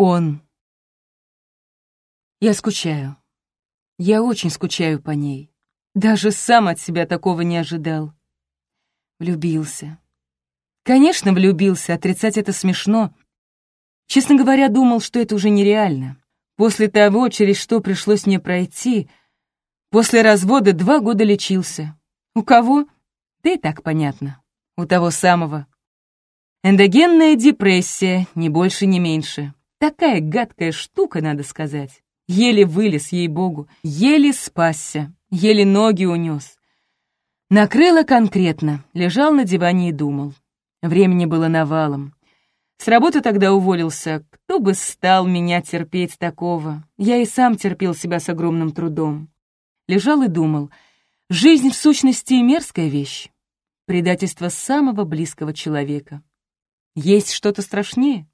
Он. Я скучаю. Я очень скучаю по ней. Даже сам от себя такого не ожидал. Влюбился. Конечно, влюбился, отрицать это смешно. Честно говоря, думал, что это уже нереально. После того, через что пришлось мне пройти, после развода два года лечился. У кого? Да так понятно. У того самого. Эндогенная депрессия, ни больше, ни меньше. Такая гадкая штука, надо сказать. Еле вылез, ей-богу, еле спасся, еле ноги унес. Накрыло конкретно, лежал на диване и думал. Времени было навалом. С работы тогда уволился. Кто бы стал меня терпеть такого? Я и сам терпел себя с огромным трудом. Лежал и думал. Жизнь в сущности мерзкая вещь. Предательство самого близкого человека. Есть что-то страшнее?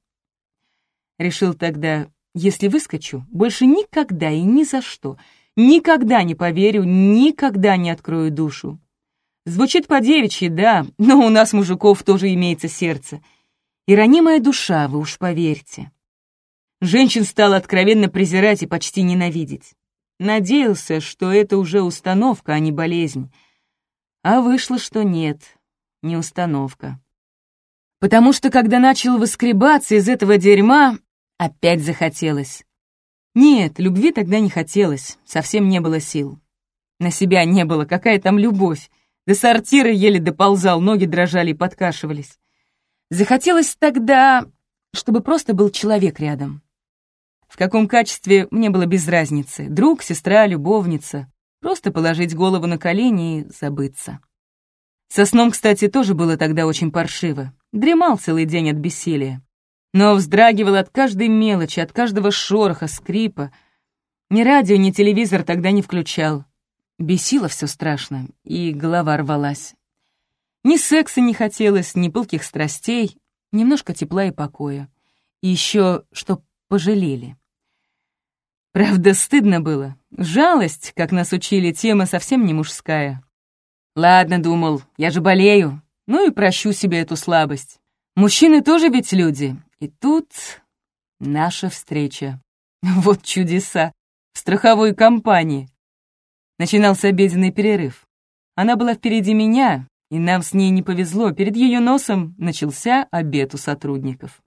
Решил тогда, если выскочу, больше никогда и ни за что, никогда не поверю, никогда не открою душу. Звучит по-девичьи, да, но у нас, мужиков, тоже имеется сердце. И ранимая душа, вы уж поверьте. Женщин стал откровенно презирать и почти ненавидеть. Надеялся, что это уже установка, а не болезнь. А вышло, что нет, не установка потому что, когда начал выскребаться из этого дерьма, опять захотелось. Нет, любви тогда не хотелось, совсем не было сил. На себя не было, какая там любовь. До сортира еле доползал, ноги дрожали и подкашивались. Захотелось тогда, чтобы просто был человек рядом. В каком качестве мне было без разницы. Друг, сестра, любовница. Просто положить голову на колени и забыться. Со сном, кстати, тоже было тогда очень паршиво. Дремал целый день от бессилия. Но вздрагивал от каждой мелочи, от каждого шороха, скрипа. Ни радио, ни телевизор тогда не включал. Бесило все страшно, и голова рвалась. Ни секса не хотелось, ни пылких страстей, немножко тепла и покоя. И еще, чтоб пожалели. Правда, стыдно было. Жалость, как нас учили, тема совсем не мужская. Ладно, думал, я же болею. Ну и прощу себе эту слабость. Мужчины тоже ведь люди. И тут наша встреча. Вот чудеса. В страховой компании. Начинался обеденный перерыв. Она была впереди меня, и нам с ней не повезло. Перед ее носом начался обед у сотрудников.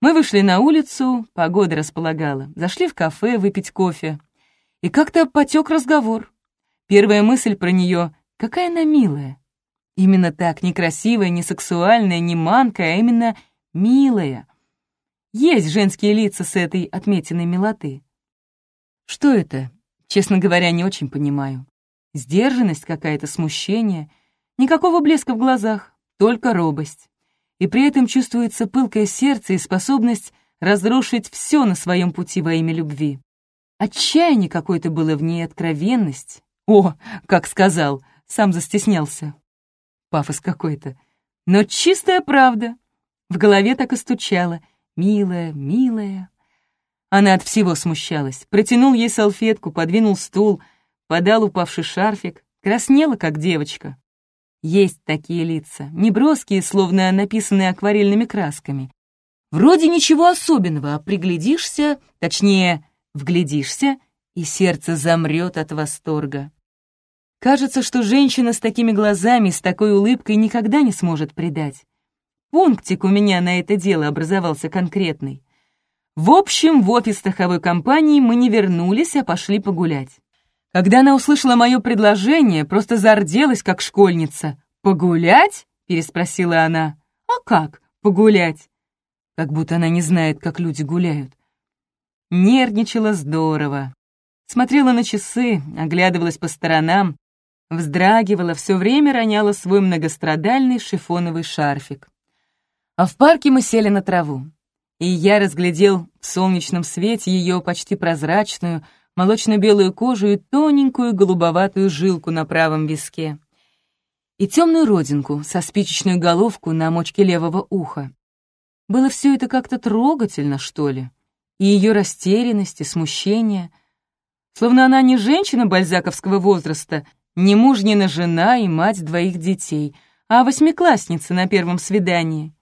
Мы вышли на улицу, погода располагала. Зашли в кафе выпить кофе. И как-то потек разговор. Первая мысль про нее Какая она милая. Именно так, не красивая, не сексуальная, не манкая, а именно милая. Есть женские лица с этой отметиной милоты. Что это? Честно говоря, не очень понимаю. Сдержанность какая-то, смущение. Никакого блеска в глазах, только робость. И при этом чувствуется пылкое сердце и способность разрушить все на своем пути во имя любви. Отчаяние какое-то было в ней, откровенность. О, как сказал, сам застеснялся. Пафос какой-то. Но чистая правда. В голове так и стучало. «Милая, милая». Она от всего смущалась. Протянул ей салфетку, подвинул стул, подал упавший шарфик. Краснела, как девочка. Есть такие лица, неброские, словно написанные акварельными красками. Вроде ничего особенного, а приглядишься, точнее, вглядишься, и сердце замрет от восторга. Кажется, что женщина с такими глазами, с такой улыбкой никогда не сможет предать. Пунктик у меня на это дело образовался конкретный. В общем, в офис страховой компании мы не вернулись, а пошли погулять. Когда она услышала мое предложение, просто зарделась, как школьница. «Погулять?» — переспросила она. «А как погулять?» Как будто она не знает, как люди гуляют. Нервничала здорово. Смотрела на часы, оглядывалась по сторонам, вздрагивала, все время роняла свой многострадальный шифоновый шарфик. А в парке мы сели на траву, и я разглядел в солнечном свете ее почти прозрачную, молочно-белую кожу и тоненькую голубоватую жилку на правом виске, и темную родинку со спичечную головку на мочке левого уха. Было все это как-то трогательно, что ли, и ее растерянность и смущение, словно она не женщина бальзаковского возраста — не мужнина жена и мать двоих детей, а восьмиклассница на первом свидании.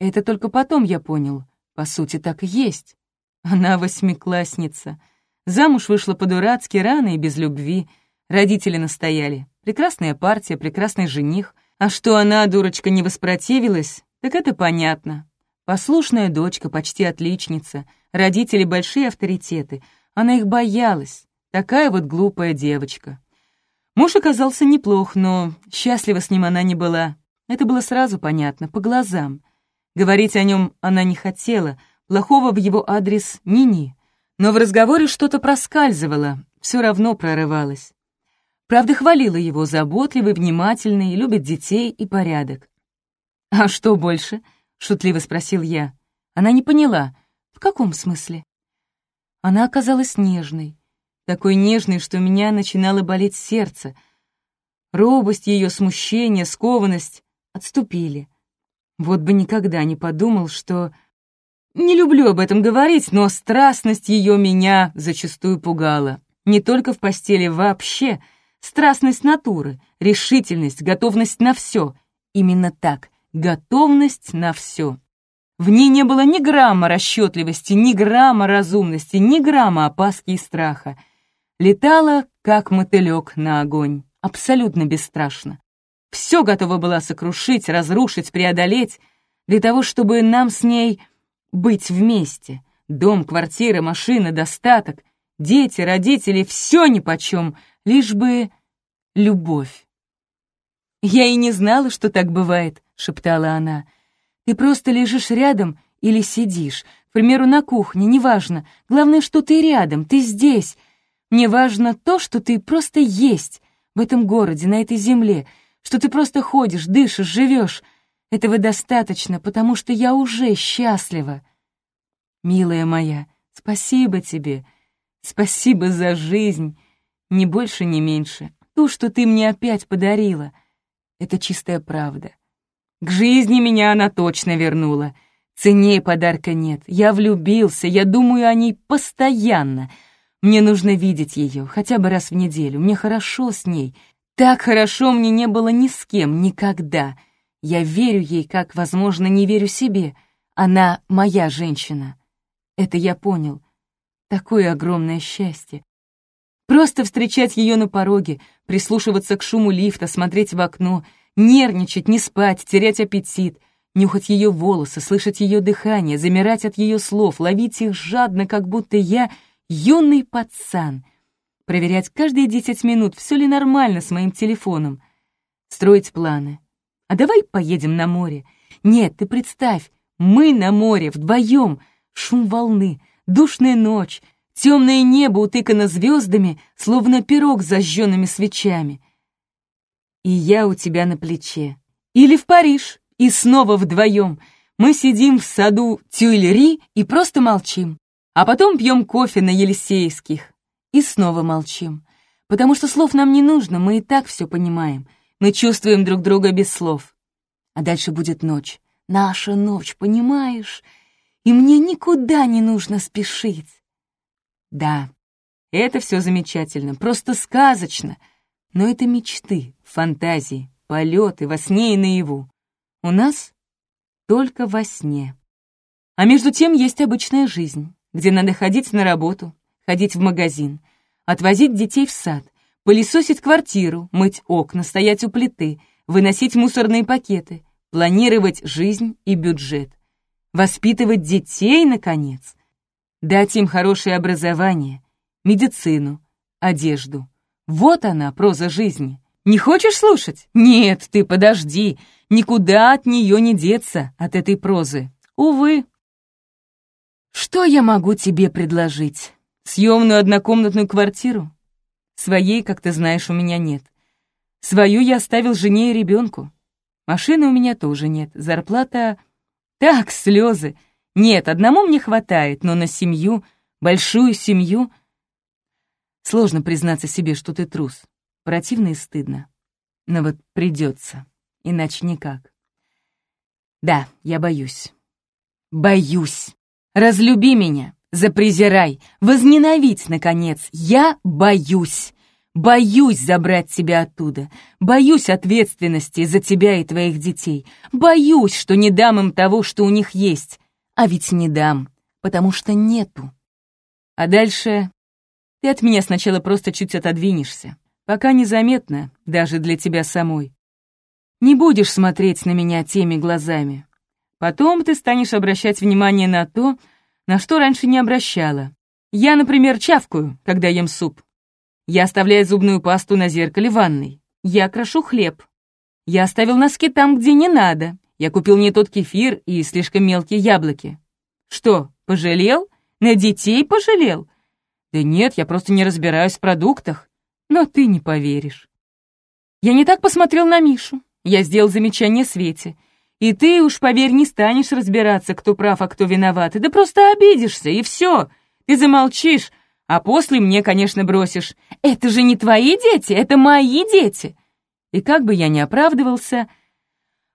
Это только потом я понял, По сути, так и есть. Она восьмиклассница. Замуж вышла по-дурацки рано и без любви. Родители настояли. Прекрасная партия, прекрасный жених. А что она, дурочка, не воспротивилась, так это понятно. Послушная дочка, почти отличница. Родители — большие авторитеты. Она их боялась. Такая вот глупая девочка. Муж оказался неплох, но счастлива с ним она не была. Это было сразу понятно, по глазам. Говорить о нем она не хотела, плохого в его адрес ни-ни. Но в разговоре что-то проскальзывало, все равно прорывалось. Правда, хвалила его, заботливый, внимательный, любит детей и порядок. «А что больше?» — шутливо спросил я. Она не поняла. «В каком смысле?» Она оказалась нежной, такой нежной, что у меня начинало болеть сердце. Робость ее, смущение, скованность отступили. Вот бы никогда не подумал, что... Не люблю об этом говорить, но страстность ее меня зачастую пугала. Не только в постели вообще. Страстность натуры, решительность, готовность на все. Именно так, готовность на все. В ней не было ни грамма расчетливости, ни грамма разумности, ни грамма опаски и страха. Летала, как мотылек на огонь, абсолютно бесстрашно. Все готова была сокрушить, разрушить, преодолеть, для того, чтобы нам с ней быть вместе. Дом, квартира, машина, достаток, дети, родители — все нипочем, лишь бы любовь. «Я и не знала, что так бывает», — шептала она. «Ты просто лежишь рядом или сидишь, к примеру, на кухне, неважно. Главное, что ты рядом, ты здесь. Мне важно то, что ты просто есть в этом городе, на этой земле, что ты просто ходишь, дышишь, живешь. Этого достаточно, потому что я уже счастлива. Милая моя, спасибо тебе. Спасибо за жизнь. Ни больше, ни меньше. То, что ты мне опять подарила, это чистая правда. К жизни меня она точно вернула. Ценнее подарка нет. Я влюбился, я думаю о ней постоянно. Мне нужно видеть ее хотя бы раз в неделю. Мне хорошо с ней. Так хорошо мне не было ни с кем, никогда. Я верю ей, как, возможно, не верю себе. Она моя женщина. Это я понял. Такое огромное счастье. Просто встречать ее на пороге, прислушиваться к шуму лифта, смотреть в окно, нервничать, не спать, терять аппетит, нюхать ее волосы, слышать ее дыхание, замирать от ее слов, ловить их жадно, как будто я юный пацан — проверять каждые десять минут, все ли нормально с моим телефоном, строить планы. А давай поедем на море. Нет, ты представь, мы на море вдвоем, шум волны, душная ночь, темное небо утыкано звездами, словно пирог с зажженными свечами. И я у тебя на плече. Или в Париж, и снова вдвоем. Мы сидим в саду Тюильри и просто молчим. А потом пьем кофе на Елисейских. И снова молчим. Потому что слов нам не нужно, мы и так все понимаем. Мы чувствуем друг друга без слов. А дальше будет ночь. Наша ночь, понимаешь? И мне никуда не нужно спешить. Да, это все замечательно, просто сказочно. Но это мечты, фантазии, полеты во сне и наяву. У нас только во сне. А между тем есть обычная жизнь, где надо ходить на работу, ходить в магазин, отвозить детей в сад, пылесосить квартиру, мыть окна, стоять у плиты, выносить мусорные пакеты, планировать жизнь и бюджет, воспитывать детей, наконец, дать им хорошее образование, медицину, одежду. Вот она, проза жизни. Не хочешь слушать? Нет, ты подожди, никуда от нее не деться, от этой прозы. Увы. Что я могу тебе предложить? Съемную однокомнатную квартиру? Своей, как ты знаешь, у меня нет. Свою я оставил жене и ребенку. Машины у меня тоже нет. Зарплата... Так, слезы. Нет, одному мне хватает, но на семью, большую семью... Сложно признаться себе, что ты трус. Противно и стыдно. Но вот придется, иначе никак. Да, я боюсь. Боюсь. Разлюби меня. Запрезирай, возненавидь, наконец. Я боюсь. Боюсь забрать тебя оттуда. Боюсь ответственности за тебя и твоих детей. Боюсь, что не дам им того, что у них есть. А ведь не дам, потому что нету. А дальше ты от меня сначала просто чуть отодвинешься, пока незаметно, даже для тебя самой. Не будешь смотреть на меня теми глазами. Потом ты станешь обращать внимание на то, на что раньше не обращала. Я, например, чавкаю, когда ем суп. Я оставляю зубную пасту на зеркале ванной. Я крошу хлеб. Я оставил носки там, где не надо. Я купил не тот кефир и слишком мелкие яблоки. Что, пожалел? На детей пожалел? Да нет, я просто не разбираюсь в продуктах. Но ты не поверишь. Я не так посмотрел на Мишу. Я сделал замечание Свете. И ты уж, поверь, не станешь разбираться, кто прав, а кто виноват. Да просто обидишься, и все. Ты замолчишь, а после мне, конечно, бросишь. Это же не твои дети, это мои дети. И как бы я ни оправдывался,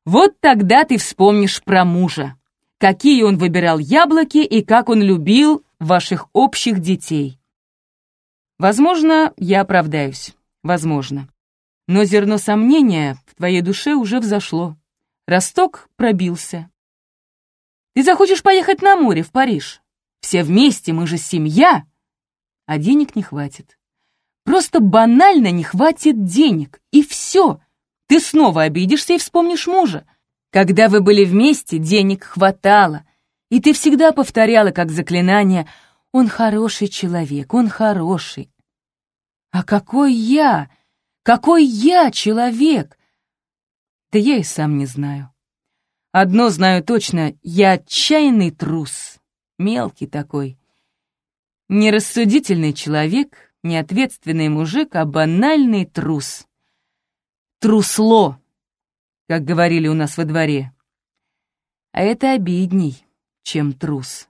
вот тогда ты вспомнишь про мужа. Какие он выбирал яблоки и как он любил ваших общих детей. Возможно, я оправдаюсь. Возможно. Но зерно сомнения в твоей душе уже взошло. Росток пробился. Ты захочешь поехать на море, в Париж. Все вместе, мы же семья. А денег не хватит. Просто банально не хватит денег, и все. Ты снова обидишься и вспомнишь мужа. Когда вы были вместе, денег хватало, и ты всегда повторяла как заклинание «Он хороший человек, он хороший». А какой я? Какой я человек? Да я и сам не знаю. Одно знаю точно, я отчаянный трус, мелкий такой. Нерассудительный человек, неответственный мужик, а банальный трус. Трусло, как говорили у нас во дворе. А это обидней, чем трус.